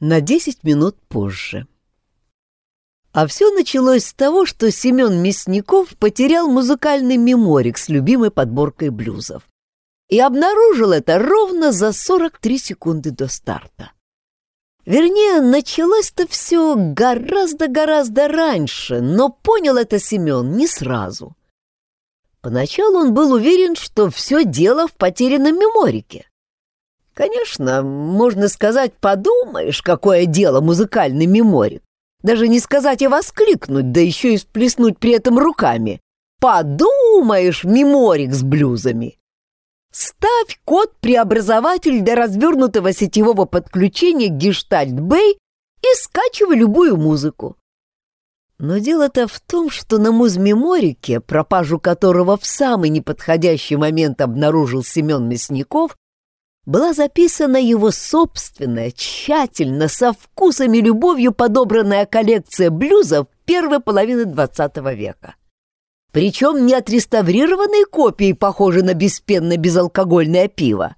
на 10 минут позже. А все началось с того, что Семен Мясников потерял музыкальный меморик с любимой подборкой блюзов. И обнаружил это ровно за 43 секунды до старта. Вернее, началось-то все гораздо-гораздо раньше, но понял это Семен не сразу. Поначалу он был уверен, что все дело в потерянном меморике. Конечно, можно сказать, подумаешь, какое дело музыкальный меморик. Даже не сказать и воскликнуть, да еще и сплеснуть при этом руками. Подумаешь, меморик с блюзами. Ставь код-преобразователь для развернутого сетевого подключения Гештальт-Бэй и скачивай любую музыку. Но дело-то в том, что на музмеморике, пропажу которого в самый неподходящий момент обнаружил Семен Мясников, была записана его собственная, тщательно, со вкусом и любовью подобранная коллекция блюзов первой половины XX века. Причем не отреставрированные копии, похожие на беспенно-безалкогольное пиво,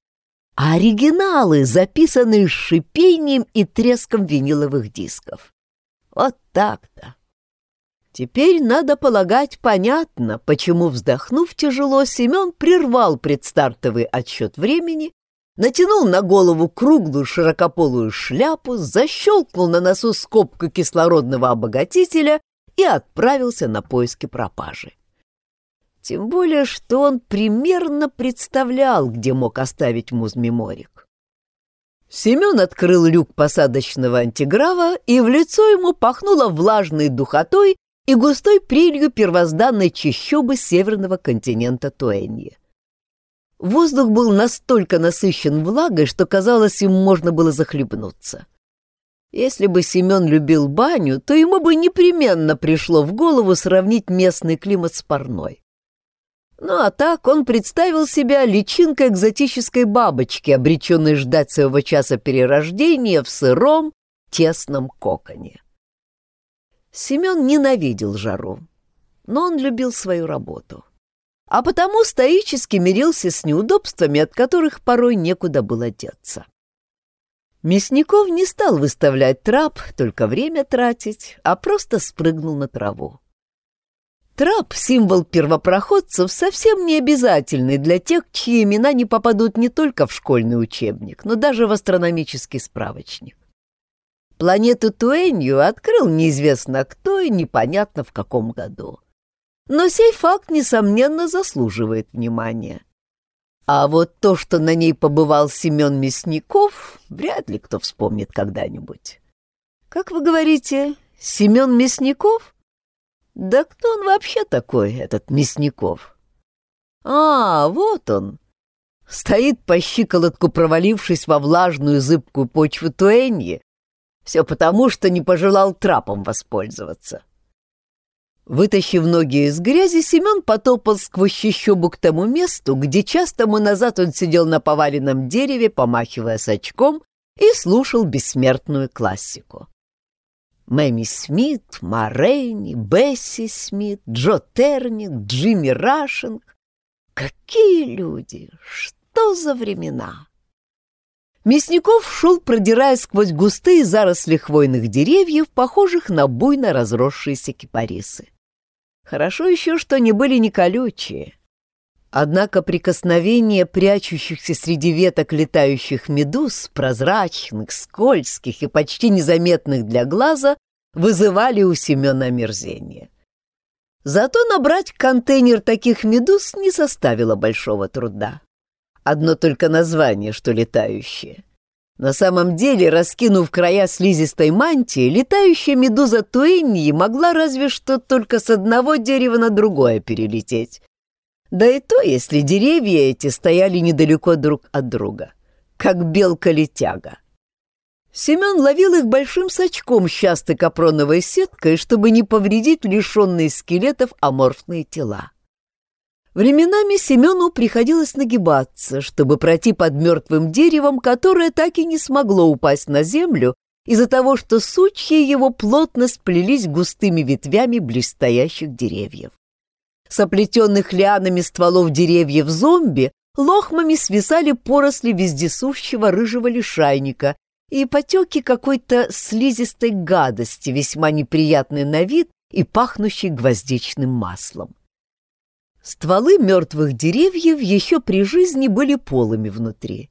а оригиналы, записанные с шипением и треском виниловых дисков. Вот так-то. Теперь, надо полагать, понятно, почему, вздохнув тяжело, Семен прервал предстартовый отсчет времени натянул на голову круглую широкополую шляпу, защелкнул на носу скобку кислородного обогатителя и отправился на поиски пропажи. Тем более, что он примерно представлял, где мог оставить музмеморик. Семен открыл люк посадочного антиграва, и в лицо ему пахнуло влажной духотой и густой прелью первозданной чащобы северного континента Туэнье. Воздух был настолько насыщен влагой, что казалось, им можно было захлебнуться. Если бы Семен любил баню, то ему бы непременно пришло в голову сравнить местный климат с парной. Ну а так он представил себя личинкой экзотической бабочки, обреченной ждать своего часа перерождения в сыром, тесном коконе. Семен ненавидел жару, но он любил свою работу а потому стоически мирился с неудобствами, от которых порой некуда было деться. Мясников не стал выставлять трап, только время тратить, а просто спрыгнул на траву. Трап, символ первопроходцев, совсем не обязательный для тех, чьи имена не попадут не только в школьный учебник, но даже в астрономический справочник. Планету Туэнью открыл неизвестно кто и непонятно в каком году но сей факт, несомненно, заслуживает внимания. А вот то, что на ней побывал Семен Мясников, вряд ли кто вспомнит когда-нибудь. Как вы говорите, Семен Мясников? Да кто он вообще такой, этот Мясников? А, вот он. Стоит по щиколотку, провалившись во влажную зыбкую почву Туэньи. Все потому, что не пожелал трапом воспользоваться. Вытащив ноги из грязи, Семен потопал сквозь щищобу к тому месту, где час тому назад он сидел на поваленном дереве, помахивая с очком, и слушал бессмертную классику. Мэми Смит, Морейни, Бесси Смит, Джо Терник, Джимми Рашинг. Какие люди! Что за времена! Мясников шел, продирая сквозь густые заросли хвойных деревьев, похожих на буйно разросшиеся кипарисы. Хорошо еще, что не были не колючие. Однако прикосновение прячущихся среди веток летающих медуз, прозрачных, скользких и почти незаметных для глаза, вызывали у Семена омерзение. Зато набрать контейнер таких медуз не составило большого труда. Одно только название, что летающее. На самом деле, раскинув края слизистой мантии, летающая медуза Туэнни могла разве что только с одного дерева на другое перелететь. Да и то, если деревья эти стояли недалеко друг от друга, как белка-летяга. Семен ловил их большим сачком с частой капроновой сеткой, чтобы не повредить лишенные скелетов аморфные тела. Временами Семену приходилось нагибаться, чтобы пройти под мертвым деревом, которое так и не смогло упасть на землю из-за того, что сучья его плотно сплелись густыми ветвями близстоящих деревьев. С оплетенных лианами стволов деревьев зомби лохмами свисали поросли вездесущего рыжего лишайника и потеки какой-то слизистой гадости, весьма неприятный на вид и пахнущий гвоздичным маслом. Стволы мертвых деревьев еще при жизни были полыми внутри.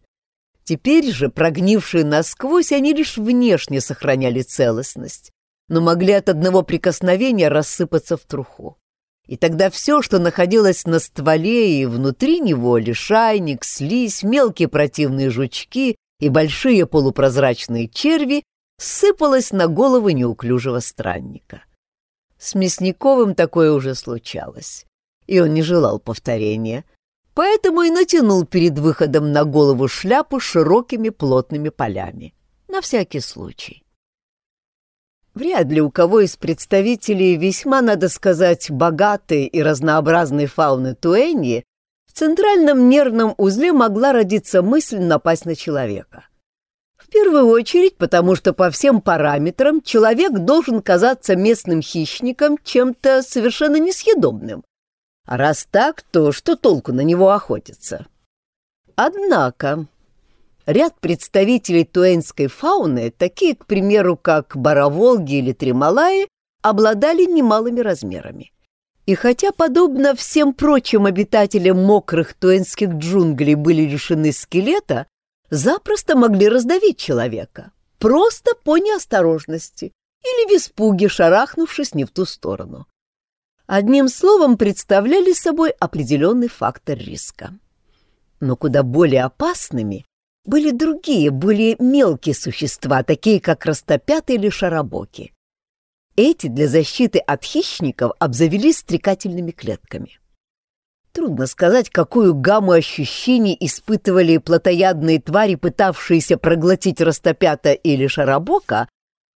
Теперь же, прогнившие насквозь, они лишь внешне сохраняли целостность, но могли от одного прикосновения рассыпаться в труху. И тогда все, что находилось на стволе и внутри него, лишайник, слизь, мелкие противные жучки и большие полупрозрачные черви, сыпалось на голову неуклюжего странника. С Мясниковым такое уже случалось, и он не желал повторения, поэтому и натянул перед выходом на голову шляпу широкими плотными полями. На всякий случай. Вряд ли у кого из представителей весьма, надо сказать, богатой и разнообразной фауны Туэньи в центральном нервном узле могла родиться мысль напасть на человека. В первую очередь, потому что по всем параметрам человек должен казаться местным хищником чем-то совершенно несъедобным. Раз так, то что толку на него охотиться? Однако Ряд представителей туэнской фауны, такие, к примеру, как бароволги или тремалаи, обладали немалыми размерами. И хотя, подобно всем прочим обитателям мокрых туэнских джунглей были лишены скелета, запросто могли раздавить человека, просто по неосторожности или в испуге, шарахнувшись не в ту сторону. Одним словом, представляли собой определенный фактор риска. Но куда более опасными были другие, более мелкие существа, такие как растопятые или шаробоки. Эти для защиты от хищников обзавелись стрекательными клетками. Трудно сказать, какую гамму ощущений испытывали плотоядные твари, пытавшиеся проглотить растопята или шаробока,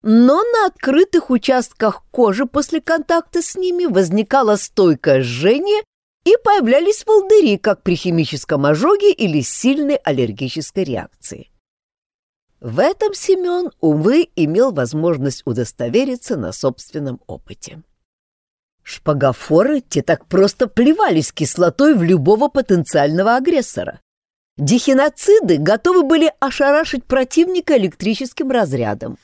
но на открытых участках кожи после контакта с ними возникало стойкое жжение и появлялись волдыри, как при химическом ожоге или сильной аллергической реакции. В этом Семен, увы, имел возможность удостовериться на собственном опыте. Шпагофоры те так просто плевались кислотой в любого потенциального агрессора. Дихиноциды готовы были ошарашить противника электрическим разрядом.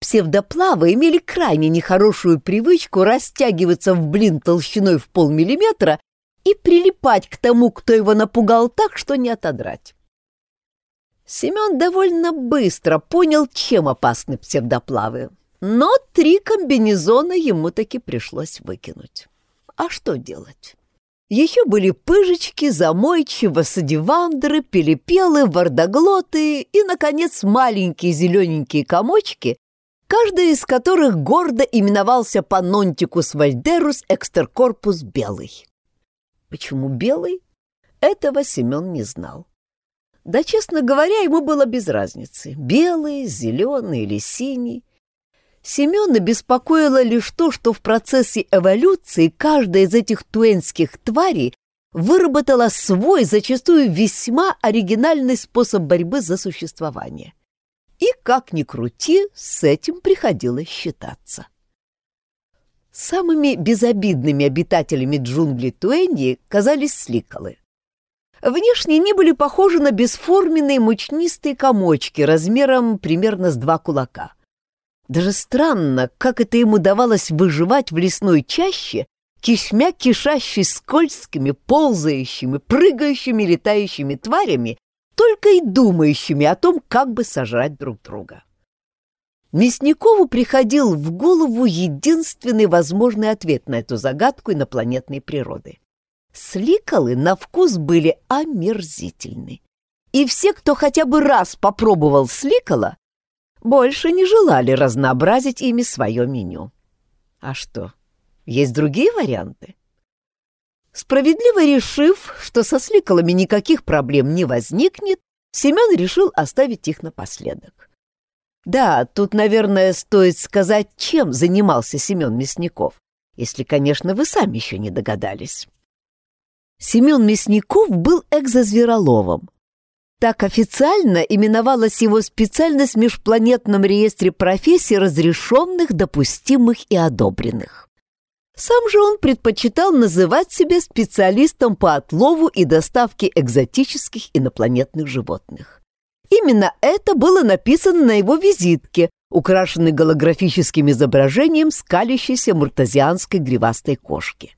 Псевдоплавы имели крайне нехорошую привычку растягиваться в блин толщиной в полмиллиметра и прилипать к тому, кто его напугал так, что не отодрать. Семен довольно быстро понял, чем опасны псевдоплавы, но три комбинезона ему таки пришлось выкинуть. А что делать? Еще были пыжечки, замойчи, васадивандры, пелепелы, вардоглоты и, наконец, маленькие зелененькие комочки, каждый из которых гордо именовался Панонтикус вальдерус экстеркорпус белый. Почему белый? Этого Семен не знал. Да, честно говоря, ему было без разницы, белый, зеленый или синий. Семена беспокоило лишь то, что в процессе эволюции каждая из этих туэнских тварей выработала свой, зачастую весьма оригинальный способ борьбы за существование. И, как ни крути, с этим приходилось считаться. Самыми безобидными обитателями джунглей Туэнди казались сликолы. Внешне они были похожи на бесформенные мучнистые комочки размером примерно с два кулака. Даже странно, как это ему давалось выживать в лесной чаще, кишмя кишащей скользкими, ползающими, прыгающими, летающими тварями, только и думающими о том, как бы сожрать друг друга. Мясникову приходил в голову единственный возможный ответ на эту загадку инопланетной природы. Сликолы на вкус были омерзительны. И все, кто хотя бы раз попробовал сликола, больше не желали разнообразить ими свое меню. А что, есть другие варианты? Справедливо решив, что со сликолами никаких проблем не возникнет, Семен решил оставить их напоследок. Да, тут, наверное, стоит сказать, чем занимался Семен Мясников, если, конечно, вы сами еще не догадались. Семен Мясников был экзозвероловом. Так официально именовалась его специальность в межпланетном реестре профессий разрешенных, допустимых и одобренных. Сам же он предпочитал называть себя специалистом по отлову и доставке экзотических инопланетных животных. Именно это было написано на его визитке, украшенной голографическим изображением скалящейся муртазианской гривастой кошки.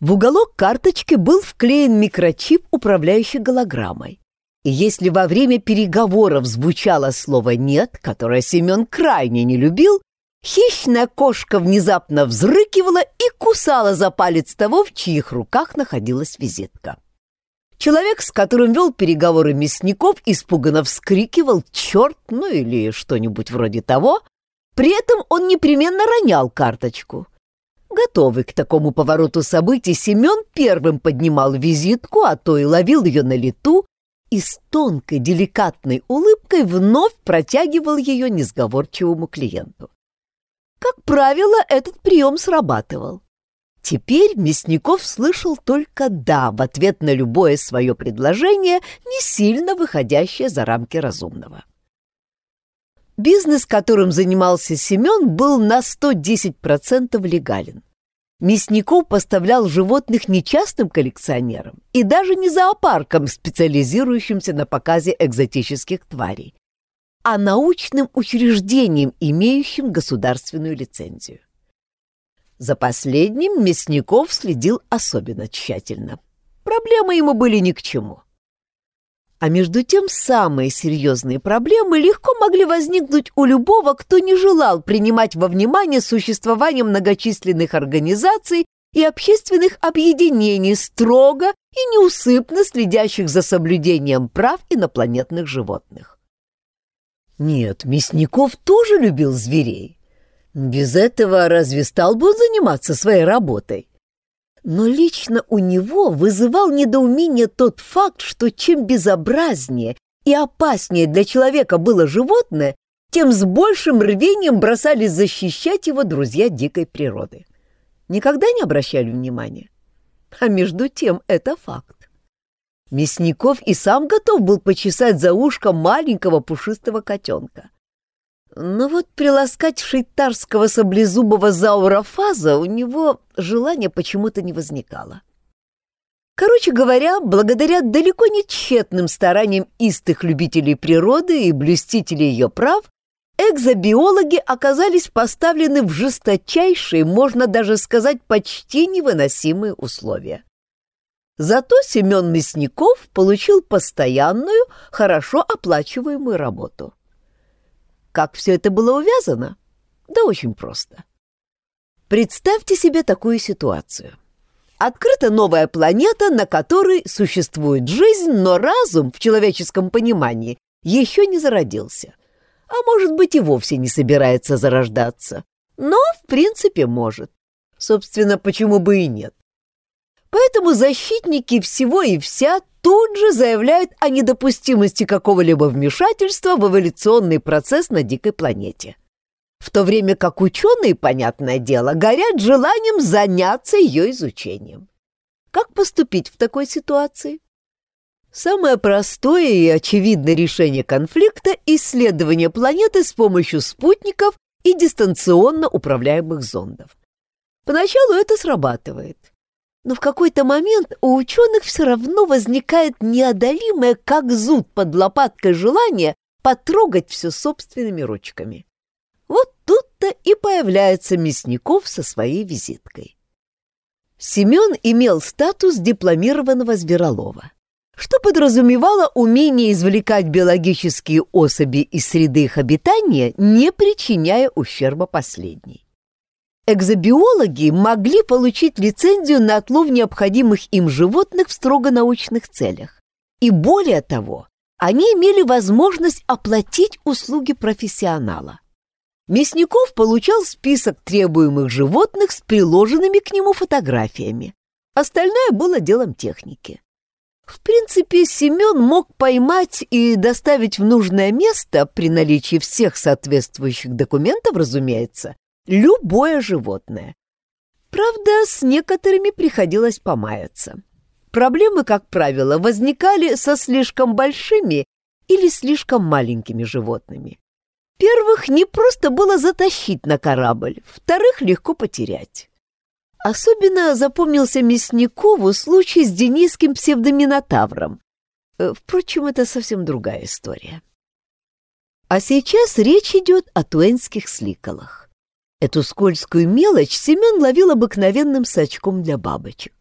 В уголок карточки был вклеен микрочип, управляющий голограммой. И если во время переговоров звучало слово «нет», которое Семен крайне не любил, хищная кошка внезапно взрыкивала и кусала за палец того, в чьих руках находилась визитка. Человек, с которым вел переговоры Мясников, испуганно вскрикивал «Черт!» ну или что-нибудь вроде того. При этом он непременно ронял карточку. Готовый к такому повороту событий, Семен первым поднимал визитку, а то и ловил ее на лету, и с тонкой, деликатной улыбкой вновь протягивал ее несговорчивому клиенту. Как правило, этот прием срабатывал. Теперь Мясников слышал только «да» в ответ на любое свое предложение, не сильно выходящее за рамки разумного. Бизнес, которым занимался Семен, был на 110% легален. Мясников поставлял животных не частным коллекционерам и даже не зоопаркам, специализирующимся на показе экзотических тварей, а научным учреждениям, имеющим государственную лицензию. За последним Мясников следил особенно тщательно. Проблемы ему были ни к чему. А между тем самые серьезные проблемы легко могли возникнуть у любого, кто не желал принимать во внимание существование многочисленных организаций и общественных объединений, строго и неусыпно следящих за соблюдением прав инопланетных животных. Нет, Мясников тоже любил зверей, без этого разве стал бы он заниматься своей работой? Но лично у него вызывал недоумение тот факт, что чем безобразнее и опаснее для человека было животное, тем с большим рвением бросались защищать его друзья дикой природы. Никогда не обращали внимания? А между тем это факт. Мясников и сам готов был почесать за ушко маленького пушистого котенка. Но вот приласкать шейтарского саблезубого заурофаза у него желания почему-то не возникало. Короче говоря, благодаря далеко не тщетным стараниям истых любителей природы и блюстителей ее прав, экзобиологи оказались поставлены в жесточайшие, можно даже сказать, почти невыносимые условия. Зато Семен Мясников получил постоянную, хорошо оплачиваемую работу. Как все это было увязано? Да очень просто. Представьте себе такую ситуацию. Открыта новая планета, на которой существует жизнь, но разум в человеческом понимании еще не зародился. А может быть и вовсе не собирается зарождаться. Но, в принципе, может. Собственно, почему бы и нет. Поэтому защитники всего и вся тут же заявляют о недопустимости какого-либо вмешательства в эволюционный процесс на дикой планете. В то время как ученые, понятное дело, горят желанием заняться ее изучением. Как поступить в такой ситуации? Самое простое и очевидное решение конфликта – исследование планеты с помощью спутников и дистанционно управляемых зондов. Поначалу это срабатывает – но в какой-то момент у ученых все равно возникает неодолимое, как зуд под лопаткой желание потрогать все собственными ручками. Вот тут-то и появляется Мясников со своей визиткой. Семен имел статус дипломированного зверолова, что подразумевало умение извлекать биологические особи из среды их обитания, не причиняя ущерба последней. Экзобиологи могли получить лицензию на отлов необходимых им животных в строго научных целях. И более того, они имели возможность оплатить услуги профессионала. Мясников получал список требуемых животных с приложенными к нему фотографиями. Остальное было делом техники. В принципе, Семен мог поймать и доставить в нужное место, при наличии всех соответствующих документов, разумеется, любое животное. Правда, с некоторыми приходилось помаяться. Проблемы, как правило, возникали со слишком большими или слишком маленькими животными. Первых не просто было затащить на корабль, вторых легко потерять. Особенно запомнился Мясникову случай с денисским псевдоминотавром. Э, впрочем, это совсем другая история. А сейчас речь идет о туэнских сликолах. Эту скользкую мелочь Семен ловил обыкновенным сачком для бабочек.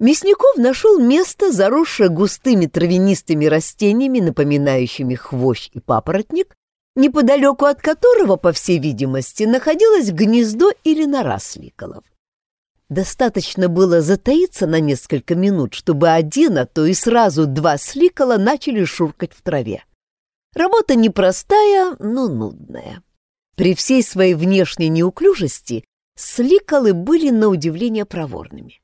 Мясников нашел место, заросшее густыми травянистыми растениями, напоминающими хвощ и папоротник, неподалеку от которого, по всей видимости, находилось гнездо или нора сликолов. Достаточно было затаиться на несколько минут, чтобы один, а то и сразу два сликола начали шуркать в траве. Работа непростая, но нудная. При всей своей внешней неуклюжести сликолы были на удивление проворными.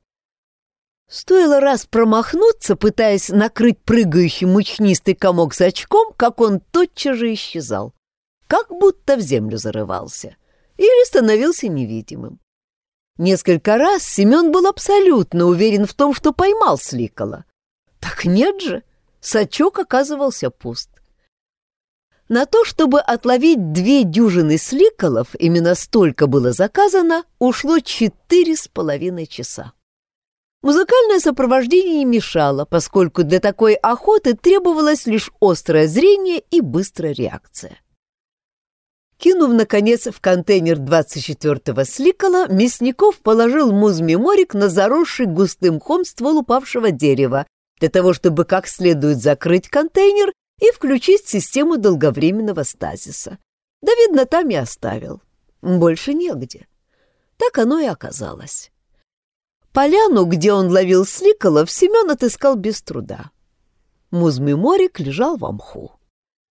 Стоило раз промахнуться, пытаясь накрыть прыгающий мучнистый комок с очком, как он тотчас же исчезал, как будто в землю зарывался или становился невидимым. Несколько раз Семен был абсолютно уверен в том, что поймал Сликола. Так нет же, сачок оказывался пуст. На то, чтобы отловить две дюжины сликолов, именно столько было заказано, ушло четыре с половиной часа. Музыкальное сопровождение не мешало, поскольку для такой охоты требовалось лишь острое зрение и быстрая реакция. Кинув, наконец, в контейнер 24-го сликола, Мясников положил муз-меморик на заросший густым хом ствол упавшего дерева, для того, чтобы как следует закрыть контейнер и включить систему долговременного стазиса. Да, видно, там и оставил. Больше негде. Так оно и оказалось. Поляну, где он ловил сликолов, Семен отыскал без труда. Музмый морик лежал в мху.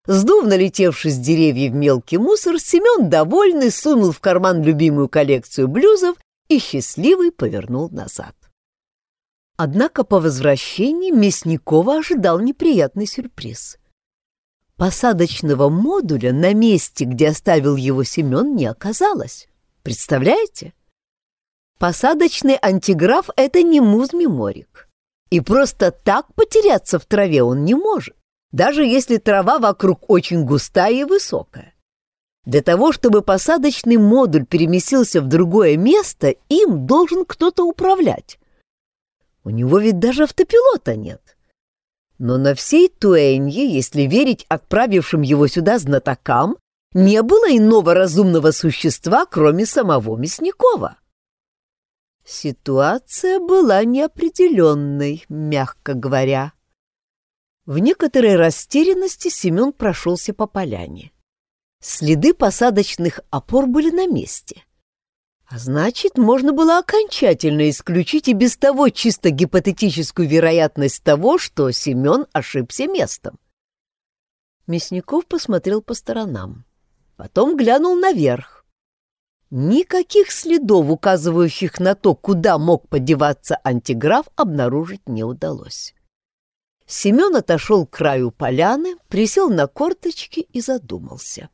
Сдув налетевший с деревьев мелкий мусор, Семен, довольный, сунул в карман любимую коллекцию блюзов и счастливый повернул назад. Однако по возвращении Мясникова ожидал неприятный сюрприз. Посадочного модуля на месте, где оставил его Семен, не оказалось. Представляете? Посадочный антиграф — это не муз-меморик. И просто так потеряться в траве он не может, даже если трава вокруг очень густая и высокая. Для того, чтобы посадочный модуль переместился в другое место, им должен кто-то управлять. У него ведь даже автопилота нет. Но на всей Туэнье, если верить отправившим его сюда знатокам, не было иного разумного существа, кроме самого Мясникова. Ситуация была неопределенной, мягко говоря. В некоторой растерянности Семен прошелся по поляне. Следы посадочных опор были на месте. А значит, можно было окончательно исключить и без того чисто гипотетическую вероятность того, что Семен ошибся местом. Мясников посмотрел по сторонам. Потом глянул наверх. Никаких следов, указывающих на то, куда мог подеваться антиграф, обнаружить не удалось. Семен отошел к краю поляны, присел на корточки и задумался.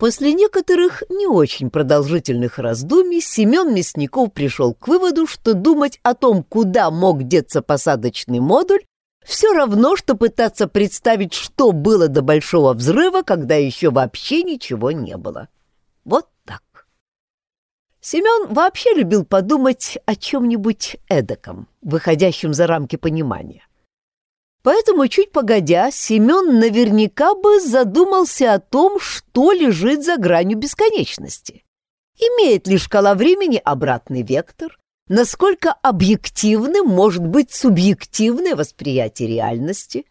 После некоторых не очень продолжительных раздумий Семен Мясников пришел к выводу, что думать о том, куда мог деться посадочный модуль, все равно, что пытаться представить, что было до большого взрыва, когда еще вообще ничего не было. Вот так. Семен вообще любил подумать о чем-нибудь эдаком, выходящем за рамки понимания. Поэтому, чуть погодя, Семен наверняка бы задумался о том, что лежит за гранью бесконечности. Имеет ли шкала времени обратный вектор? Насколько объективным может быть субъективное восприятие реальности?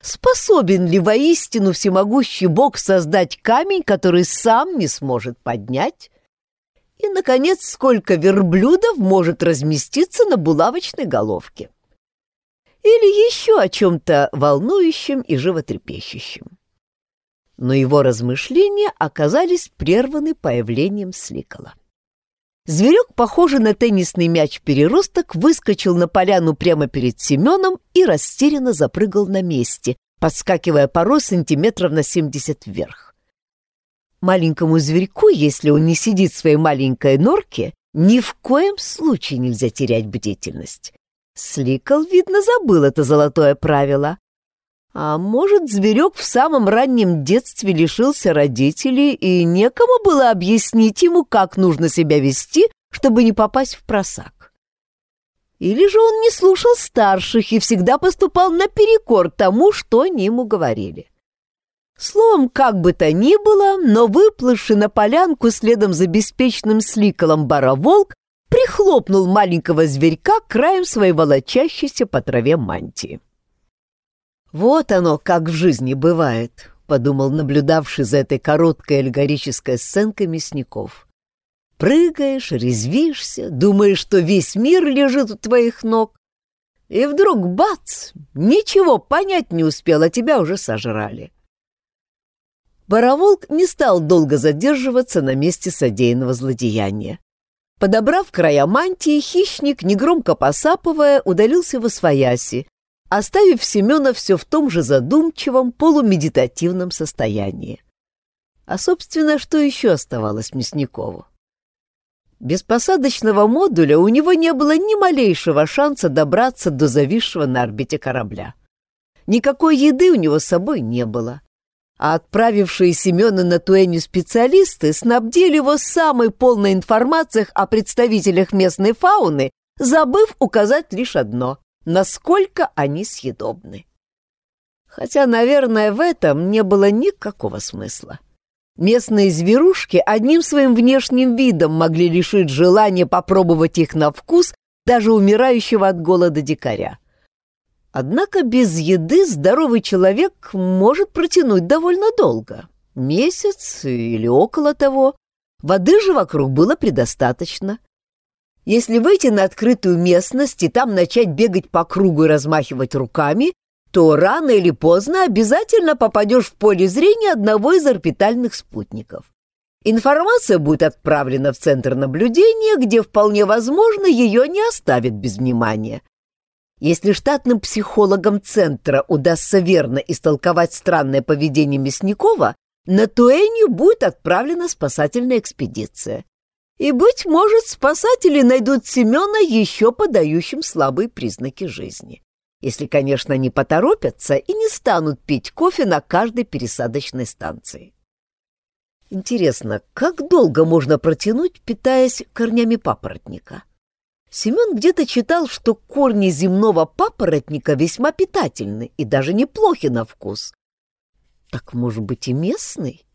Способен ли воистину всемогущий Бог создать камень, который сам не сможет поднять? И, наконец, сколько верблюдов может разместиться на булавочной головке. Или еще о чем-то волнующем и животрепещущем. Но его размышления оказались прерваны появлением Сликола. Зверек, похожий на теннисный мяч-переросток, выскочил на поляну прямо перед Семеном и растерянно запрыгал на месте, подскакивая порой сантиметров на семьдесят вверх. Маленькому зверьку, если он не сидит в своей маленькой норке, ни в коем случае нельзя терять бдительность. Сликал, видно, забыл это золотое правило. А может, зверек в самом раннем детстве лишился родителей, и некому было объяснить ему, как нужно себя вести, чтобы не попасть в просак. Или же он не слушал старших и всегда поступал наперекор тому, что они ему говорили. Словом, как бы то ни было, но выплывший на полянку следом за беспечным сликолом бароволк прихлопнул маленького зверька краем своей волочащейся по траве мантии. «Вот оно, как в жизни бывает», — подумал наблюдавший за этой короткой аллегорической сценкой Мясников. «Прыгаешь, резвишься, думаешь, что весь мир лежит у твоих ног, и вдруг бац, ничего понять не успел, а тебя уже сожрали». Бороволк не стал долго задерживаться на месте содеянного злодеяния. Подобрав края мантии, хищник, негромко посапывая, удалился в освояси, оставив Семена все в том же задумчивом, полумедитативном состоянии. А, собственно, что еще оставалось Мясникову? Без посадочного модуля у него не было ни малейшего шанса добраться до зависшего на орбите корабля. Никакой еды у него с собой не было а отправившие Семена на Туэню специалисты снабдили его самой полной информацией о представителях местной фауны, забыв указать лишь одно — насколько они съедобны. Хотя, наверное, в этом не было никакого смысла. Местные зверушки одним своим внешним видом могли лишить желания попробовать их на вкус даже умирающего от голода дикаря. Однако без еды здоровый человек может протянуть довольно долго. Месяц или около того. Воды же вокруг было предостаточно. Если выйти на открытую местность и там начать бегать по кругу и размахивать руками, то рано или поздно обязательно попадешь в поле зрения одного из орбитальных спутников. Информация будет отправлена в центр наблюдения, где вполне возможно ее не оставят без внимания. Если штатным психологам центра удастся верно истолковать странное поведение Мясникова, на Туэнью будет отправлена спасательная экспедиция. И, быть может, спасатели найдут Семена еще подающим слабые признаки жизни. Если, конечно, не поторопятся и не станут пить кофе на каждой пересадочной станции. Интересно, как долго можно протянуть, питаясь корнями папоротника? Семен где-то читал, что корни земного папоротника весьма питательны и даже неплохи на вкус. Так, может быть, и местный?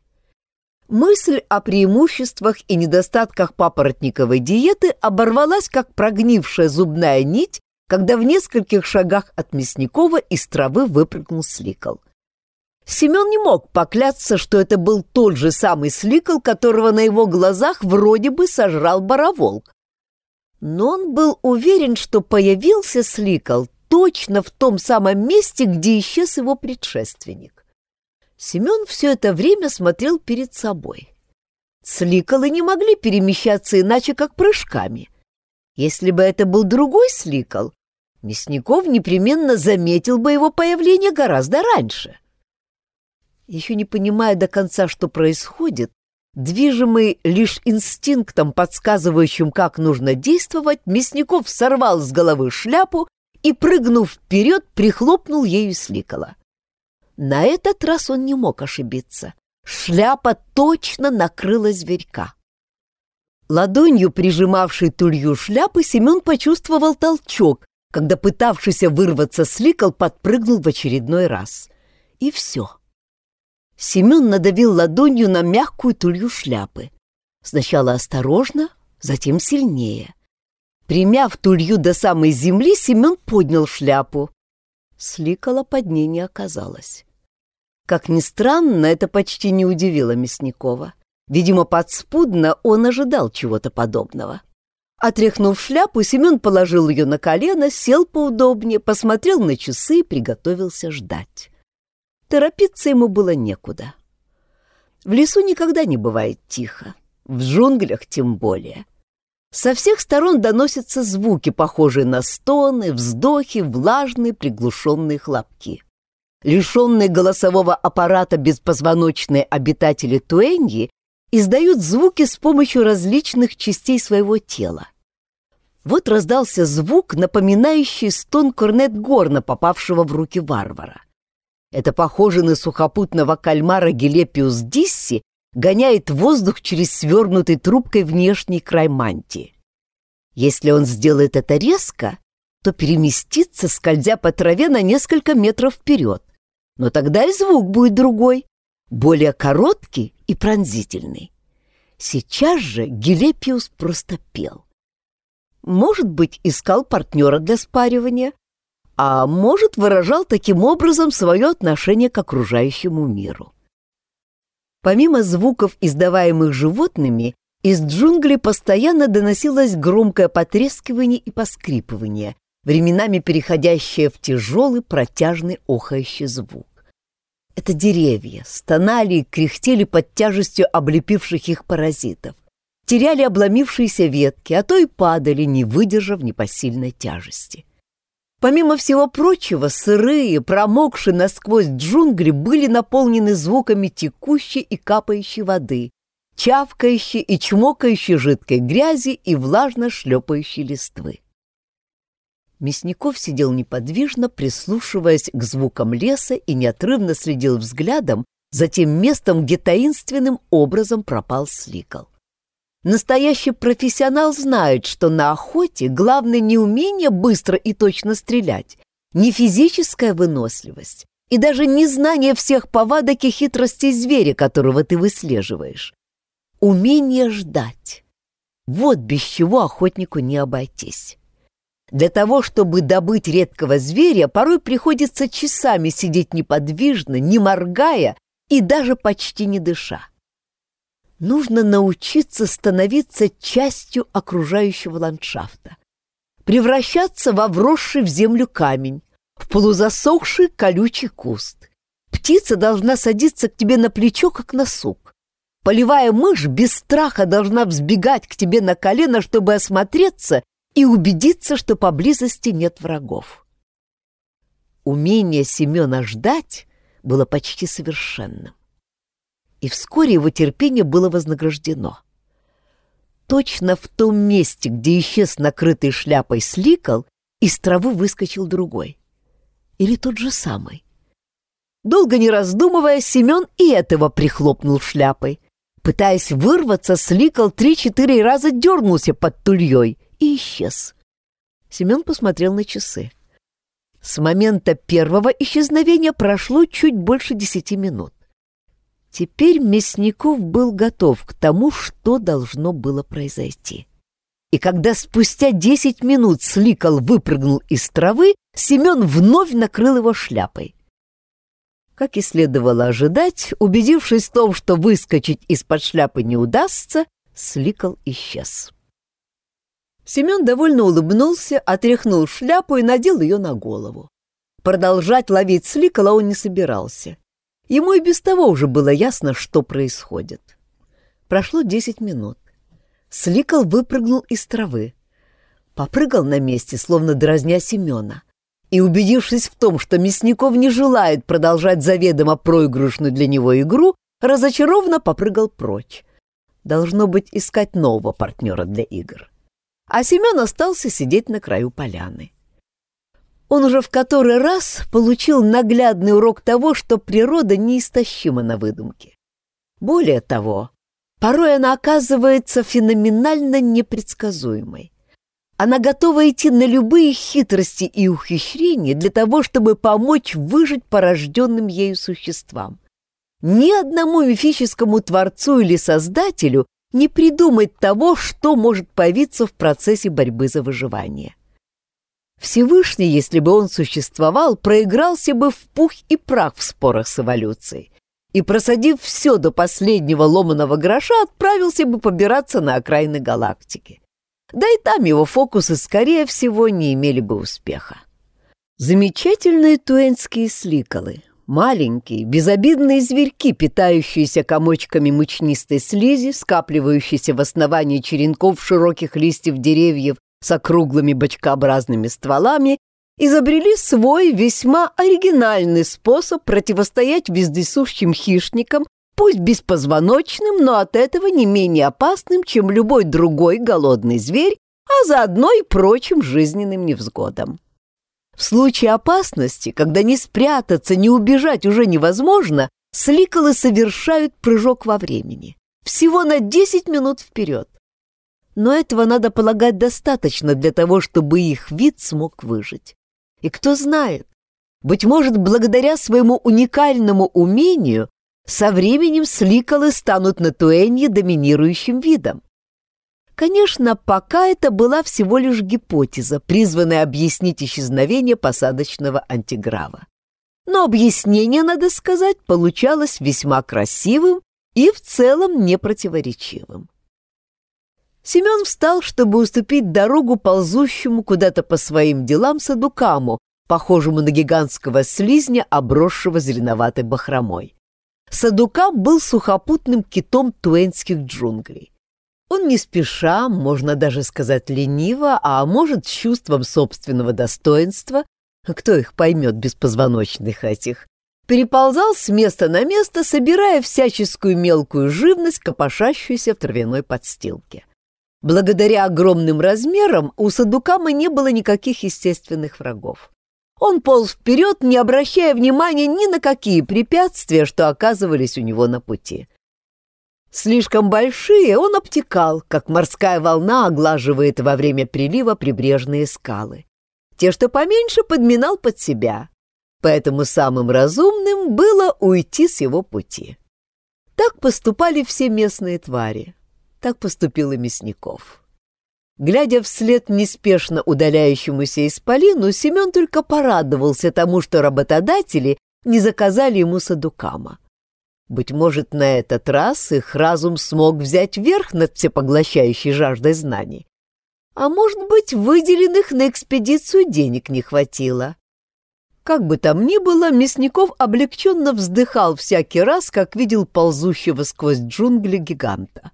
Мысль о преимуществах и недостатках папоротниковой диеты оборвалась, как прогнившая зубная нить, когда в нескольких шагах от Мясникова из травы выпрыгнул сликал. Семен не мог поклясться, что это был тот же самый сликал, которого на его глазах вроде бы сожрал бороволк, но он был уверен, что появился Сликал точно в том самом месте, где исчез его предшественник. Семен все это время смотрел перед собой. Сликалы не могли перемещаться иначе, как прыжками. Если бы это был другой Сликал, Мясников непременно заметил бы его появление гораздо раньше. Еще не понимая до конца, что происходит, Движимый лишь инстинктом, подсказывающим, как нужно действовать, Мясников сорвал с головы шляпу и, прыгнув вперед, прихлопнул ею сликала. На этот раз он не мог ошибиться. Шляпа точно накрыла зверька. Ладонью, прижимавшей тулью шляпы, Семен почувствовал толчок, когда пытавшийся вырваться сликал подпрыгнул в очередной раз. И все. Семен надавил ладонью на мягкую тулью шляпы. Сначала осторожно, затем сильнее. Примяв тулью до самой земли, Семен поднял шляпу. Сликала под ней не оказалось. Как ни странно, это почти не удивило Мясникова. Видимо, подспудно он ожидал чего-то подобного. Отряхнув шляпу, Семен положил ее на колено, сел поудобнее, посмотрел на часы и приготовился ждать. Торопиться ему было некуда. В лесу никогда не бывает тихо, в джунглях тем более. Со всех сторон доносятся звуки, похожие на стоны, вздохи, влажные приглушенные хлопки. Лишенные голосового аппарата беспозвоночные обитатели Туэньи издают звуки с помощью различных частей своего тела. Вот раздался звук, напоминающий стон корнет горна, попавшего в руки варвара. Это похоже на сухопутного кальмара Гелепиус дисси, гоняет воздух через свернутый трубкой внешний край мантии. Если он сделает это резко, то переместится, скользя по траве на несколько метров вперед. Но тогда и звук будет другой. более короткий и пронзительный. Сейчас же Гелепиус просто пел. Может быть, искал партнера для спаривания, а может, выражал таким образом свое отношение к окружающему миру. Помимо звуков, издаваемых животными, из джунглей постоянно доносилось громкое потрескивание и поскрипывание, временами переходящее в тяжелый протяжный охающий звук. Это деревья стонали и кряхтели под тяжестью облепивших их паразитов, теряли обломившиеся ветки, а то и падали, не выдержав непосильной тяжести. Помимо всего прочего, сырые, промокшие насквозь джунгли были наполнены звуками текущей и капающей воды, чавкающей и чмокающей жидкой грязи и влажно шлепающей листвы. Мясников сидел неподвижно, прислушиваясь к звукам леса и неотрывно следил взглядом за тем местом, где таинственным образом пропал Сликал. Настоящий профессионал знает, что на охоте главное не умение быстро и точно стрелять, не физическая выносливость и даже не знание всех повадок и хитростей зверя, которого ты выслеживаешь. Умение ждать. Вот без чего охотнику не обойтись. Для того, чтобы добыть редкого зверя, порой приходится часами сидеть неподвижно, не моргая и даже почти не дыша. Нужно научиться становиться частью окружающего ландшафта, превращаться во вросший в землю камень, в полузасохший колючий куст. Птица должна садиться к тебе на плечо, как на сук. Полевая мышь без страха должна взбегать к тебе на колено, чтобы осмотреться и убедиться, что поблизости нет врагов. Умение Семена ждать было почти совершенным и вскоре его терпение было вознаграждено. Точно в том месте, где исчез накрытый шляпой сликал, из травы выскочил другой. Или тот же самый. Долго не раздумывая, Семен и этого прихлопнул шляпой. Пытаясь вырваться, сликал три-четыре раза дернулся под тульей и исчез. Семен посмотрел на часы. С момента первого исчезновения прошло чуть больше десяти минут. Теперь Мясников был готов к тому, что должно было произойти. И когда спустя десять минут Сликал выпрыгнул из травы, Семен вновь накрыл его шляпой. Как и следовало ожидать, убедившись в том, что выскочить из-под шляпы не удастся, Сликал исчез. Семен довольно улыбнулся, отряхнул шляпу и надел ее на голову. Продолжать ловить Сликала он не собирался. Ему и без того уже было ясно, что происходит. Прошло десять минут. Сликал выпрыгнул из травы. Попрыгал на месте, словно дразня Семена. И, убедившись в том, что Мясников не желает продолжать заведомо проигрышную для него игру, разочарованно попрыгал прочь. Должно быть, искать нового партнера для игр. А Семен остался сидеть на краю поляны он уже в который раз получил наглядный урок того, что природа неистощима на выдумке. Более того, порой она оказывается феноменально непредсказуемой. Она готова идти на любые хитрости и ухищрения для того, чтобы помочь выжить порожденным ею существам. Ни одному мифическому творцу или создателю не придумать того, что может появиться в процессе борьбы за выживание. Всевышний, если бы он существовал, проигрался бы в пух и прах в спорах с эволюцией и, просадив все до последнего ломаного гроша, отправился бы побираться на окраины галактики. Да и там его фокусы, скорее всего, не имели бы успеха. Замечательные туэнские сликолы, маленькие, безобидные зверьки, питающиеся комочками мучнистой слизи, скапливающиеся в основании черенков широких листьев деревьев с округлыми бочкообразными стволами изобрели свой весьма оригинальный способ противостоять вездесущим хищникам, пусть беспозвоночным, но от этого не менее опасным, чем любой другой голодный зверь, а заодно и прочим жизненным невзгодам. В случае опасности, когда не спрятаться, не убежать уже невозможно, сликолы совершают прыжок во времени. Всего на 10 минут вперед но этого, надо полагать, достаточно для того, чтобы их вид смог выжить. И кто знает, быть может, благодаря своему уникальному умению со временем сликолы станут на Туэнье доминирующим видом. Конечно, пока это была всего лишь гипотеза, призванная объяснить исчезновение посадочного антиграва. Но объяснение, надо сказать, получалось весьма красивым и в целом непротиворечивым. Семен встал, чтобы уступить дорогу ползущему куда-то по своим делам Садукаму, похожему на гигантского слизня, обросшего зеленоватой бахромой. Садукам был сухопутным китом туэнских джунглей. Он не спеша, можно даже сказать лениво, а может с чувством собственного достоинства, кто их поймет без позвоночных этих, переползал с места на место, собирая всяческую мелкую живность, копошащуюся в травяной подстилке. Благодаря огромным размерам у Садукама не было никаких естественных врагов. Он полз вперед, не обращая внимания ни на какие препятствия, что оказывались у него на пути. Слишком большие он обтекал, как морская волна оглаживает во время прилива прибрежные скалы. Те, что поменьше, подминал под себя. Поэтому самым разумным было уйти с его пути. Так поступали все местные твари. Так поступил и Мясников. Глядя вслед неспешно удаляющемуся исполину, Семен только порадовался тому, что работодатели не заказали ему садукама. Быть может, на этот раз их разум смог взять верх над всепоглощающей жаждой знаний. А может быть, выделенных на экспедицию денег не хватило. Как бы там ни было, Мясников облегченно вздыхал всякий раз, как видел ползущего сквозь джунгли гиганта.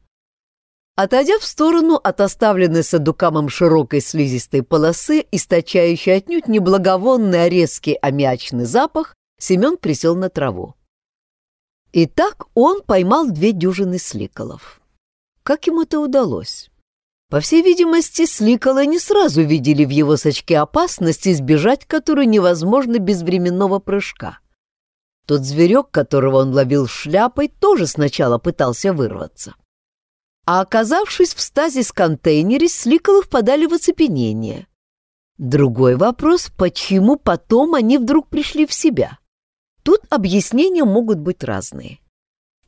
Отойдя в сторону от оставленной садукамом широкой слизистой полосы, источающей отнюдь не благовонный, а резкий аммиачный запах, Семен присел на траву. Итак, он поймал две дюжины сликолов. Как ему это удалось? По всей видимости, сликолы не сразу видели в его сачке опасность, избежать которой невозможно без временного прыжка. Тот зверек, которого он ловил шляпой, тоже сначала пытался вырваться а оказавшись в стазис-контейнере, Сликолы впадали в оцепенение. Другой вопрос, почему потом они вдруг пришли в себя? Тут объяснения могут быть разные.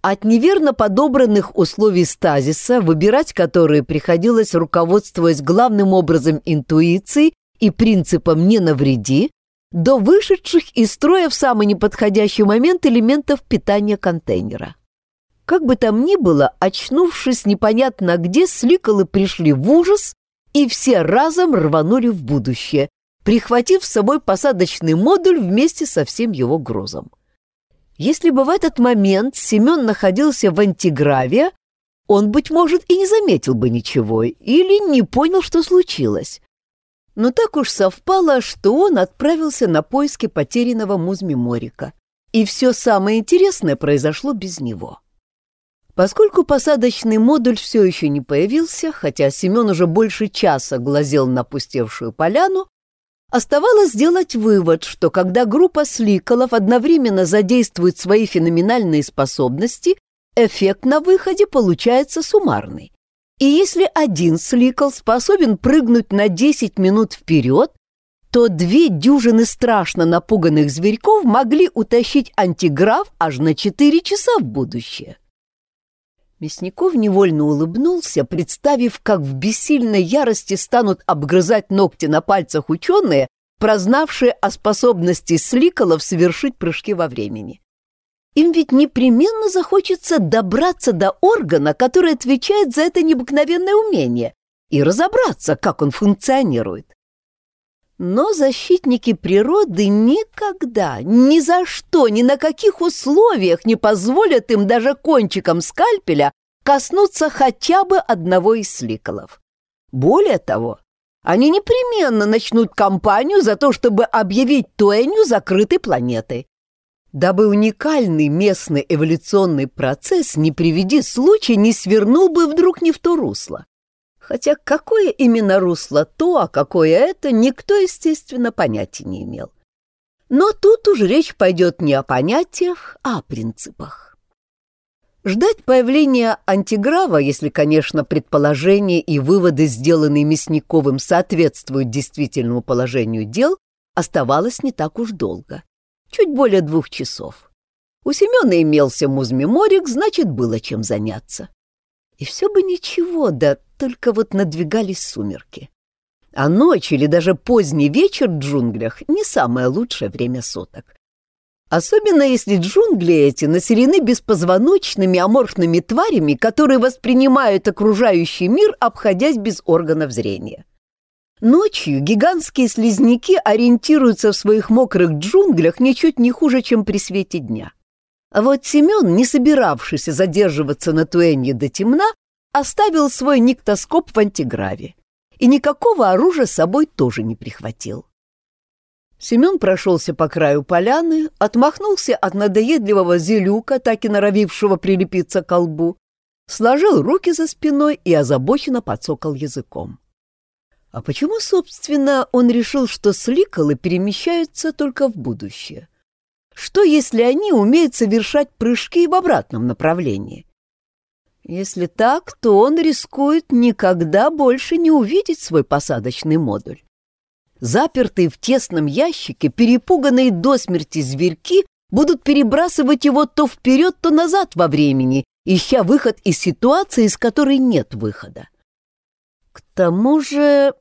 От неверно подобранных условий стазиса, выбирать которые приходилось руководствуясь главным образом интуицией и принципом «не навреди», до вышедших из строя в самый неподходящий момент элементов питания контейнера. Как бы там ни было, очнувшись непонятно где, сликолы пришли в ужас и все разом рванули в будущее, прихватив с собой посадочный модуль вместе со всем его грузом. Если бы в этот момент Семен находился в антиграве, он, быть может, и не заметил бы ничего или не понял, что случилось. Но так уж совпало, что он отправился на поиски потерянного Музмиморика, и все самое интересное произошло без него. Поскольку посадочный модуль все еще не появился, хотя Семен уже больше часа глазел на пустевшую поляну, оставалось сделать вывод, что когда группа сликолов одновременно задействует свои феноменальные способности, эффект на выходе получается суммарный. И если один сликол способен прыгнуть на 10 минут вперед, то две дюжины страшно напуганных зверьков могли утащить антиграф аж на 4 часа в будущее. Мясников невольно улыбнулся, представив, как в бессильной ярости станут обгрызать ногти на пальцах ученые, прознавшие о способности сликолов совершить прыжки во времени. Им ведь непременно захочется добраться до органа, который отвечает за это необыкновенное умение, и разобраться, как он функционирует. Но защитники природы никогда, ни за что, ни на каких условиях не позволят им даже кончиком скальпеля коснуться хотя бы одного из сликолов. Более того, они непременно начнут кампанию за то, чтобы объявить Туэню закрытой планетой. Дабы уникальный местный эволюционный процесс, не приведи случай, не свернул бы вдруг не в то русло. Хотя какое именно русло то, а какое это, никто, естественно, понятия не имел. Но тут уж речь пойдет не о понятиях, а о принципах. Ждать появления антиграва, если, конечно, предположения и выводы, сделанные Мясниковым, соответствуют действительному положению дел, оставалось не так уж долго. Чуть более двух часов. У Семена имелся музмеморик, значит, было чем заняться. И все бы ничего, да только вот надвигались сумерки. А ночь или даже поздний вечер в джунглях не самое лучшее время суток. Особенно если джунгли эти населены беспозвоночными аморфными тварями, которые воспринимают окружающий мир, обходясь без органов зрения. Ночью гигантские слизняки ориентируются в своих мокрых джунглях ничуть не хуже, чем при свете дня. А вот Семен, не собиравшийся задерживаться на Туэнье до темна, оставил свой никтоскоп в антиграве и никакого оружия с собой тоже не прихватил. Семен прошелся по краю поляны, отмахнулся от надоедливого зелюка, так и норовившего прилепиться к колбу, сложил руки за спиной и озабоченно подсокал языком. А почему, собственно, он решил, что сликалы перемещаются только в будущее? Что, если они умеют совершать прыжки в обратном направлении? Если так, то он рискует никогда больше не увидеть свой посадочный модуль. Запертые в тесном ящике, перепуганные до смерти зверьки будут перебрасывать его то вперед, то назад во времени, ища выход из ситуации, из которой нет выхода. К тому же...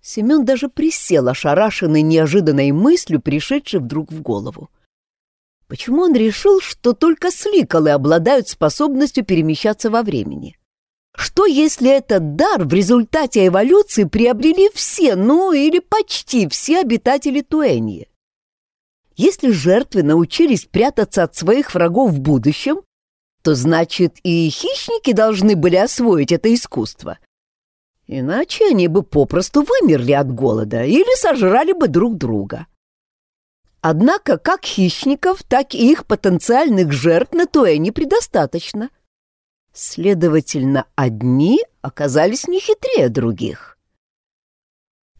Семен даже присел, ошарашенный неожиданной мыслью, пришедшей вдруг в голову. Почему он решил, что только сликалы обладают способностью перемещаться во времени? Что, если этот дар в результате эволюции приобрели все, ну или почти все обитатели Туэньи? Если жертвы научились прятаться от своих врагов в будущем, то значит и хищники должны были освоить это искусство. Иначе они бы попросту вымерли от голода или сожрали бы друг друга. Однако как хищников, так и их потенциальных жертв на Туэне предостаточно – Следовательно, одни оказались не хитрее других.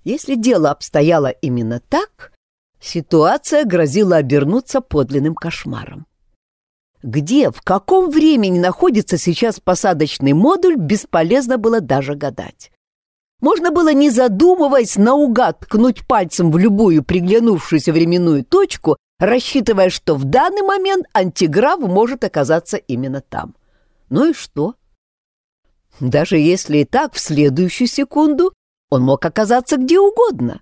Если дело обстояло именно так, ситуация грозила обернуться подлинным кошмаром. Где, в каком времени находится сейчас посадочный модуль, бесполезно было даже гадать. Можно было, не задумываясь, наугад ткнуть пальцем в любую приглянувшуюся временную точку, рассчитывая, что в данный момент антиграф может оказаться именно там. Ну и что? Даже если и так, в следующую секунду он мог оказаться где угодно.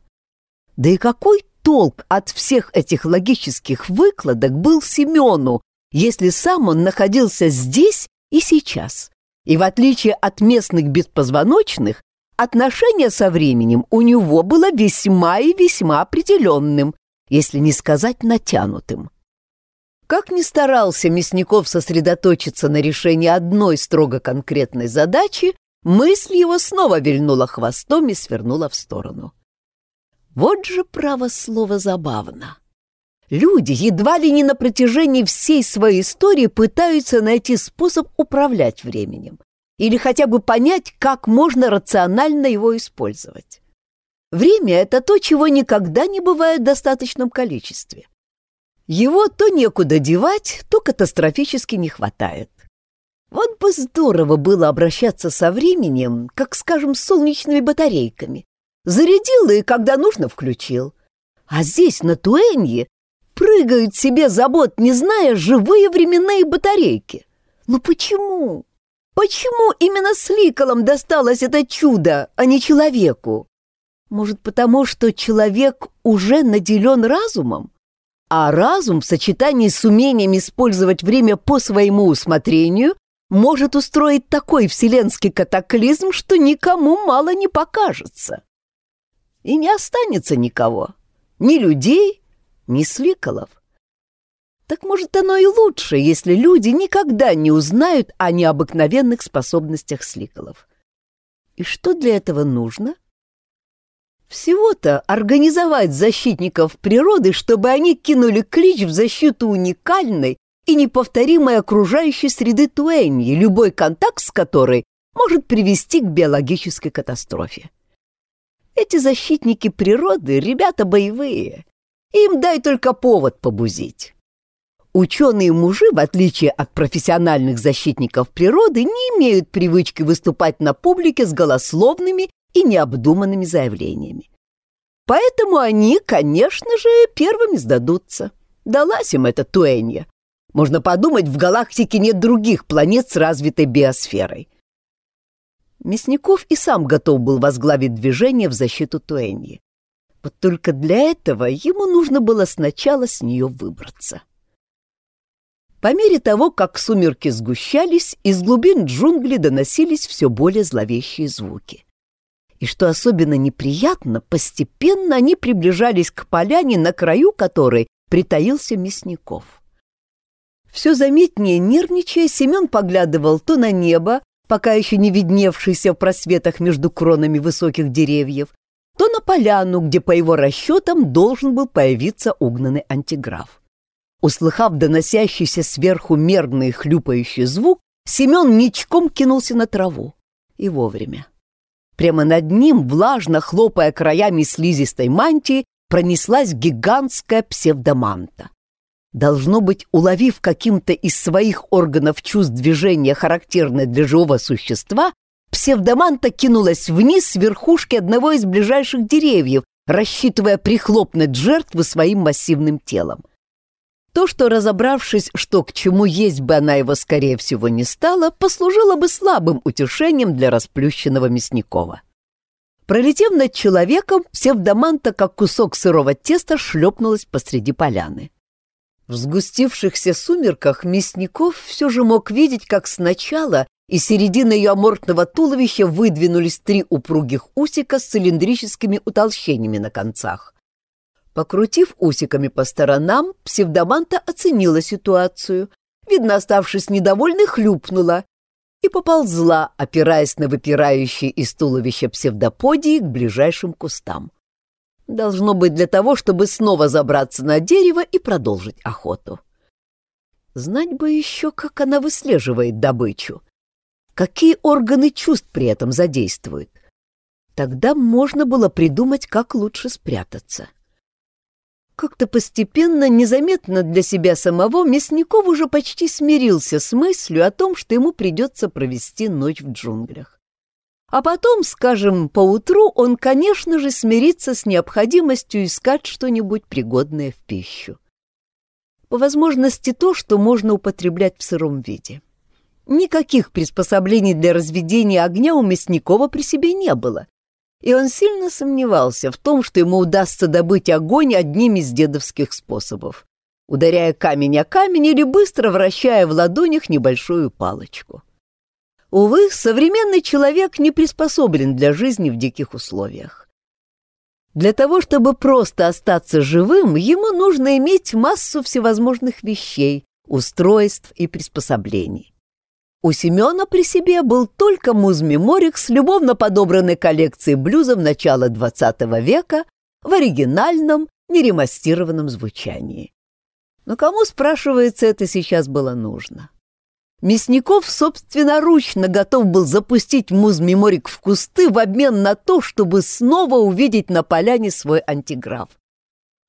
Да и какой толк от всех этих логических выкладок был Семену, если сам он находился здесь и сейчас? И в отличие от местных беспозвоночных, отношение со временем у него было весьма и весьма определенным, если не сказать натянутым. Как ни старался Мясников сосредоточиться на решении одной строго конкретной задачи, мысль его снова вильнула хвостом и свернула в сторону. Вот же право слово забавно. Люди едва ли не на протяжении всей своей истории пытаются найти способ управлять временем или хотя бы понять, как можно рационально его использовать. Время — это то, чего никогда не бывает в достаточном количестве. Его то некуда девать, то катастрофически не хватает. Вот бы здорово было обращаться со временем, как, скажем, с солнечными батарейками. Зарядил и, когда нужно, включил. А здесь, на Туэнье, прыгают себе забот, не зная, живые временные батарейки. Но почему? Почему именно с Ликолом досталось это чудо, а не человеку? Может, потому что человек уже наделен разумом? А разум в сочетании с умением использовать время по своему усмотрению может устроить такой вселенский катаклизм, что никому мало не покажется. И не останется никого, ни людей, ни сликолов. Так может оно и лучше, если люди никогда не узнают о необыкновенных способностях сликолов. И что для этого нужно? — всего-то организовать защитников природы, чтобы они кинули клич в защиту уникальной и неповторимой окружающей среды Туэньи, любой контакт с которой может привести к биологической катастрофе. Эти защитники природы — ребята боевые. Им дай только повод побузить. Ученые-мужи, в отличие от профессиональных защитников природы, не имеют привычки выступать на публике с голословными и необдуманными заявлениями. Поэтому они, конечно же, первыми сдадутся. Далась им эта Туэнья. Можно подумать, в галактике нет других планет с развитой биосферой. Мясников и сам готов был возглавить движение в защиту Туэньи. Вот только для этого ему нужно было сначала с нее выбраться. По мере того, как сумерки сгущались, из глубин джунглей доносились все более зловещие звуки. И что особенно неприятно, постепенно они приближались к поляне, на краю которой притаился Мясников. Все заметнее нервничая, Семен поглядывал то на небо, пока еще не видневшийся в просветах между кронами высоких деревьев, то на поляну, где, по его расчетам, должен был появиться угнанный антиграф. Услыхав доносящийся сверху мерный хлюпающий звук, Семен ничком кинулся на траву. И вовремя. Прямо над ним, влажно хлопая краями слизистой мантии, пронеслась гигантская псевдоманта. Должно быть, уловив каким-то из своих органов чувств движения, характерное для живого существа, псевдоманта кинулась вниз с верхушки одного из ближайших деревьев, рассчитывая прихлопнуть жертву своим массивным телом. То, что, разобравшись, что к чему есть бы она его, скорее всего, не стала, послужило бы слабым утешением для расплющенного Мясникова. Пролетев над человеком, псевдоманта, как кусок сырого теста, шлепнулась посреди поляны. В сгустившихся сумерках Мясников все же мог видеть, как сначала из середины ее амортного туловища выдвинулись три упругих усика с цилиндрическими утолщениями на концах. Покрутив усиками по сторонам, псевдоманта оценила ситуацию, видно, оставшись недовольной, хлюпнула и поползла, опираясь на выпирающие из туловища псевдоподии к ближайшим кустам. Должно быть для того, чтобы снова забраться на дерево и продолжить охоту. Знать бы еще, как она выслеживает добычу. Какие органы чувств при этом задействует. Тогда можно было придумать, как лучше спрятаться. Как-то постепенно, незаметно для себя самого, Мясников уже почти смирился с мыслью о том, что ему придется провести ночь в джунглях. А потом, скажем, поутру он, конечно же, смирится с необходимостью искать что-нибудь пригодное в пищу. По возможности то, что можно употреблять в сыром виде. Никаких приспособлений для разведения огня у Мясникова при себе не было, и он сильно сомневался в том, что ему удастся добыть огонь одним из дедовских способов, ударяя камень о камень или быстро вращая в ладонях небольшую палочку. Увы, современный человек не приспособлен для жизни в диких условиях. Для того, чтобы просто остаться живым, ему нужно иметь массу всевозможных вещей, устройств и приспособлений. У Семена при себе был только муз-меморик с любовно подобранной коллекцией блюзов начала XX века в оригинальном, неремастированном звучании. Но кому, спрашивается, это сейчас было нужно? Мясников собственноручно готов был запустить муз-меморик в кусты в обмен на то, чтобы снова увидеть на поляне свой антиграф.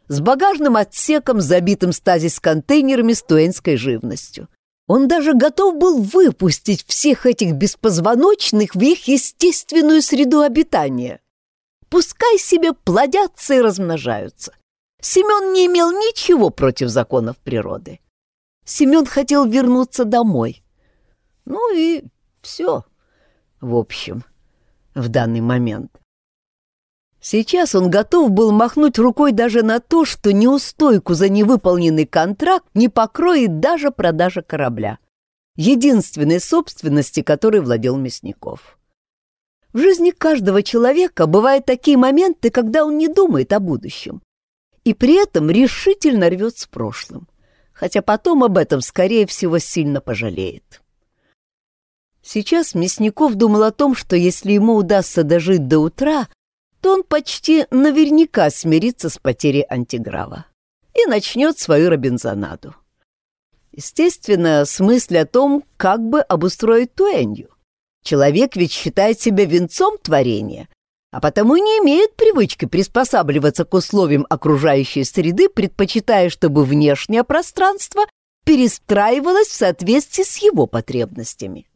С багажным отсеком, забитым стазис-контейнерами с туэнской живностью. Он даже готов был выпустить всех этих беспозвоночных в их естественную среду обитания. Пускай себе плодятся и размножаются. Семен не имел ничего против законов природы. Семен хотел вернуться домой. Ну и все, в общем, в данный момент. Сейчас он готов был махнуть рукой даже на то, что неустойку за невыполненный контракт не покроет даже продажа корабля, единственной собственности, которой владел Мясников. В жизни каждого человека бывают такие моменты, когда он не думает о будущем, и при этом решительно рвет с прошлым хотя потом об этом, скорее всего, сильно пожалеет. Сейчас Мясников думал о том, что если ему удастся дожить до утра, то он почти наверняка смирится с потерей антиграва и начнет свою робинзонаду. Естественно, с мыслью о том, как бы обустроить Туэнью. Человек ведь считает себя венцом творения, а потому не имеет привычки приспосабливаться к условиям окружающей среды, предпочитая, чтобы внешнее пространство перестраивалось в соответствии с его потребностями.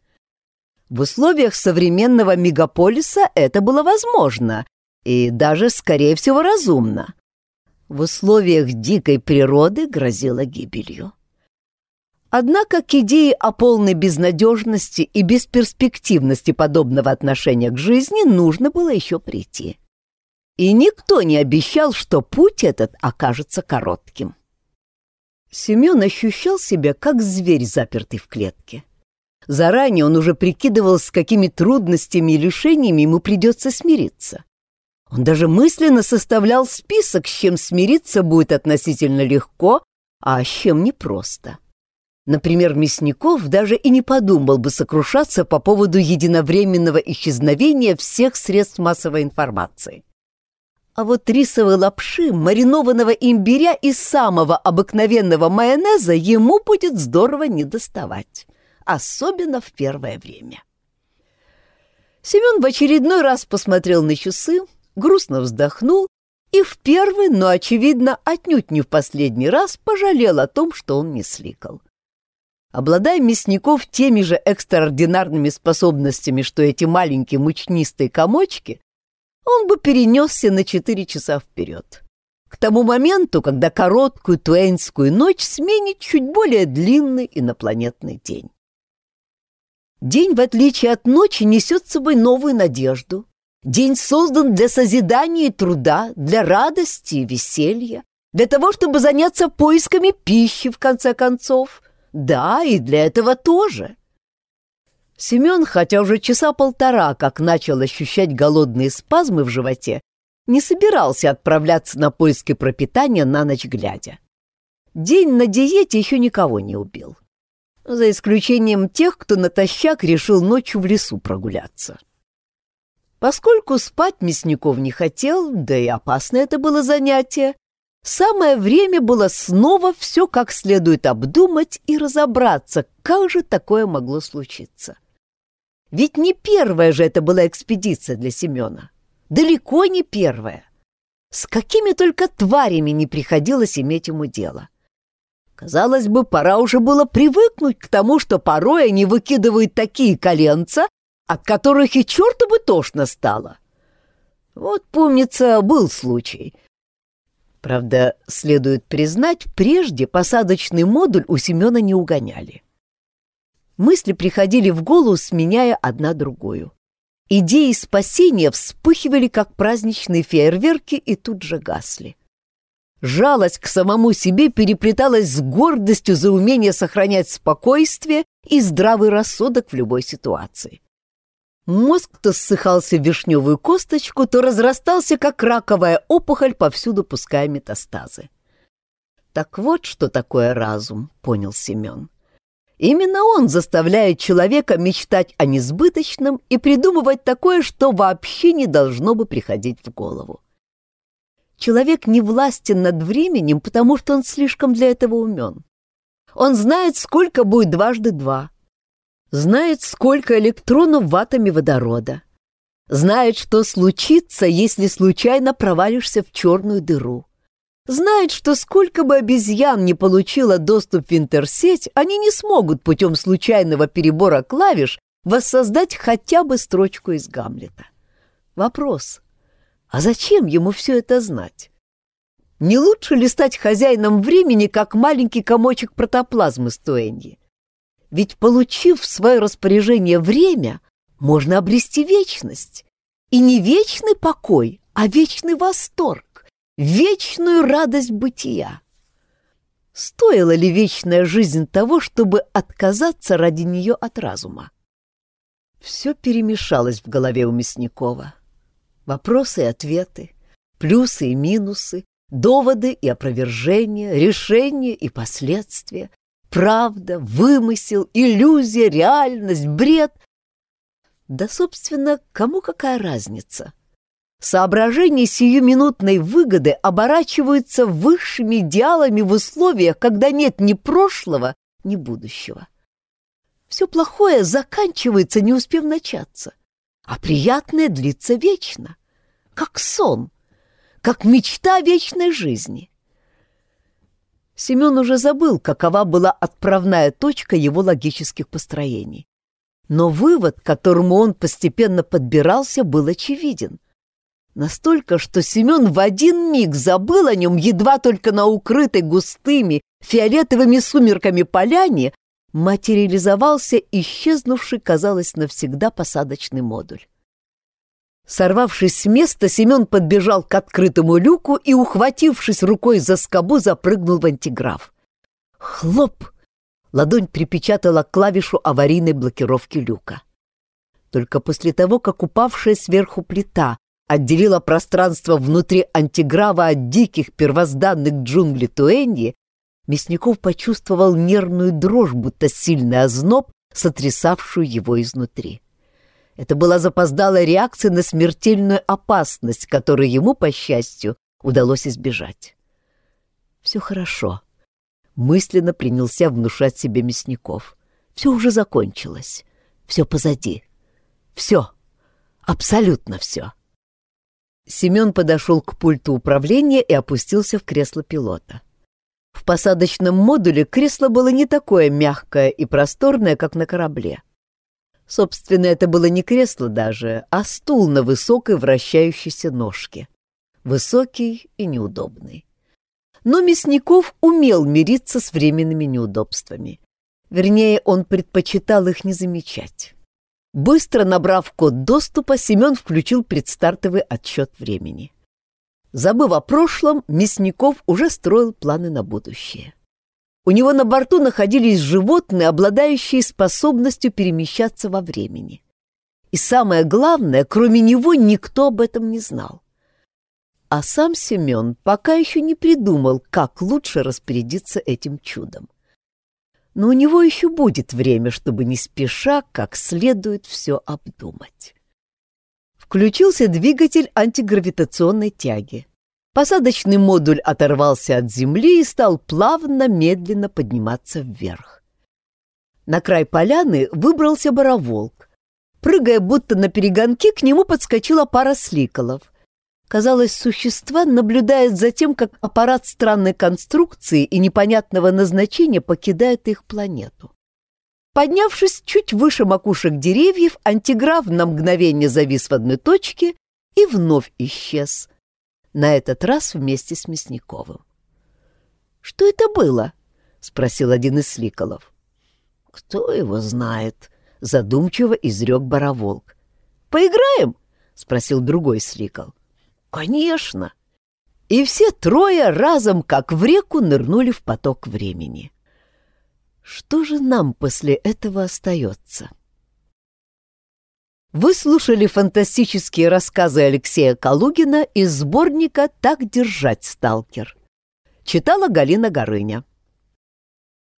В условиях современного мегаполиса это было возможно и даже, скорее всего, разумно. В условиях дикой природы грозило гибелью. Однако к идее о полной безнадежности и бесперспективности подобного отношения к жизни нужно было еще прийти. И никто не обещал, что путь этот окажется коротким. Семен ощущал себя как зверь, запертый в клетке. Заранее он уже прикидывал, с какими трудностями и лишениями ему придется смириться. Он даже мысленно составлял список, с чем смириться будет относительно легко, а с чем непросто. Например, Мясников даже и не подумал бы сокрушаться по поводу единовременного исчезновения всех средств массовой информации. А вот рисовой лапши, маринованного имбиря и самого обыкновенного майонеза ему будет здорово не доставать, особенно в первое время. Семен в очередной раз посмотрел на часы, грустно вздохнул и в первый, но, очевидно, отнюдь не в последний раз пожалел о том, что он не сликал. Обладая Мясников теми же экстраординарными способностями, что эти маленькие мучнистые комочки, он бы перенесся на четыре часа вперед. К тому моменту, когда короткую туэнскую ночь сменит чуть более длинный инопланетный день. День, в отличие от ночи, несет с собой новую надежду. День создан для созидания и труда, для радости и веселья, для того, чтобы заняться поисками пищи, в конце концов, да, и для этого тоже. Семен, хотя уже часа полтора, как начал ощущать голодные спазмы в животе, не собирался отправляться на поиски пропитания на ночь глядя. День на диете еще никого не убил. За исключением тех, кто натощак решил ночью в лесу прогуляться. Поскольку спать Мясников не хотел, да и опасно это было занятие, Самое время было снова все как следует обдумать и разобраться, как же такое могло случиться. Ведь не первая же это была экспедиция для Семена. Далеко не первая. С какими только тварями не приходилось иметь ему дело. Казалось бы, пора уже было привыкнуть к тому, что порой они выкидывают такие коленца, от которых и черту бы тошно стало. Вот, помнится, был случай — Правда, следует признать, прежде посадочный модуль у Семена не угоняли. Мысли приходили в голову, сменяя одна другую. Идеи спасения вспыхивали, как праздничные фейерверки, и тут же гасли. Жалость к самому себе переплеталась с гордостью за умение сохранять спокойствие и здравый рассудок в любой ситуации. Мозг то ссыхался в вишневую косточку, то разрастался, как раковая опухоль, повсюду пуская метастазы. «Так вот, что такое разум», — понял Семен. «Именно он заставляет человека мечтать о несбыточном и придумывать такое, что вообще не должно бы приходить в голову. Человек не властен над временем, потому что он слишком для этого умен. Он знает, сколько будет дважды два, знает, сколько электронов в атоме водорода, знает, что случится, если случайно провалишься в черную дыру, знает, что сколько бы обезьян не получило доступ в интерсеть, они не смогут путем случайного перебора клавиш воссоздать хотя бы строчку из Гамлета. Вопрос, а зачем ему все это знать? Не лучше ли стать хозяином времени, как маленький комочек протоплазмы Стоэньи? Ведь, получив в свое распоряжение время, можно обрести вечность. И не вечный покой, а вечный восторг, вечную радость бытия. Стоила ли вечная жизнь того, чтобы отказаться ради нее от разума? Все перемешалось в голове у Мясникова. Вопросы и ответы, плюсы и минусы, доводы и опровержения, решения и последствия, правда, вымысел, иллюзия, реальность, бред. Да, собственно, кому какая разница? Соображения сиюминутной выгоды оборачиваются высшими идеалами в условиях, когда нет ни прошлого, ни будущего. Все плохое заканчивается, не успев начаться, а приятное длится вечно, как сон, как мечта вечной жизни. Семен уже забыл, какова была отправная точка его логических построений. Но вывод, к которому он постепенно подбирался, был очевиден. Настолько, что Семен в один миг забыл о нем, едва только на укрытой густыми фиолетовыми сумерками поляне материализовался исчезнувший, казалось, навсегда посадочный модуль. Сорвавшись с места, Семен подбежал к открытому люку и, ухватившись рукой за скобу, запрыгнул в антиграф. Хлоп! Ладонь припечатала клавишу аварийной блокировки люка. Только после того, как упавшая сверху плита отделила пространство внутри антиграва от диких первозданных джунглей Туэньи, Мясников почувствовал нервную дрожь, будто сильный озноб, сотрясавшую его изнутри. Это была запоздалая реакция на смертельную опасность, которую ему, по счастью, удалось избежать. «Все хорошо», — мысленно принялся внушать себе Мясников. «Все уже закончилось. Все позади. Все. Абсолютно все». Семен подошел к пульту управления и опустился в кресло пилота. В посадочном модуле кресло было не такое мягкое и просторное, как на корабле. Собственно, это было не кресло даже, а стул на высокой вращающейся ножке. Высокий и неудобный. Но Мясников умел мириться с временными неудобствами. Вернее, он предпочитал их не замечать. Быстро набрав код доступа, Семен включил предстартовый отсчет времени. Забыв о прошлом, Мясников уже строил планы на будущее. У него на борту находились животные, обладающие способностью перемещаться во времени. И самое главное, кроме него никто об этом не знал. А сам Семен пока еще не придумал, как лучше распорядиться этим чудом но у него еще будет время, чтобы не спеша как следует все обдумать. Включился двигатель антигравитационной тяги. Посадочный модуль оторвался от земли и стал плавно, медленно подниматься вверх. На край поляны выбрался бороволк. Прыгая будто на перегонки, к нему подскочила пара сликолов — Казалось, существа наблюдают за тем, как аппарат странной конструкции и непонятного назначения покидает их планету. Поднявшись чуть выше макушек деревьев, антиграф на мгновение завис в одной точке и вновь исчез. На этот раз вместе с Мясниковым. «Что это было?» — спросил один из сликолов. «Кто его знает?» — задумчиво изрек Бороволк. «Поиграем?» — спросил другой сликол. «Конечно!» И все трое разом, как в реку, нырнули в поток времени. Что же нам после этого остается? Вы слушали фантастические рассказы Алексея Калугина из сборника «Так держать, сталкер». Читала Галина Горыня.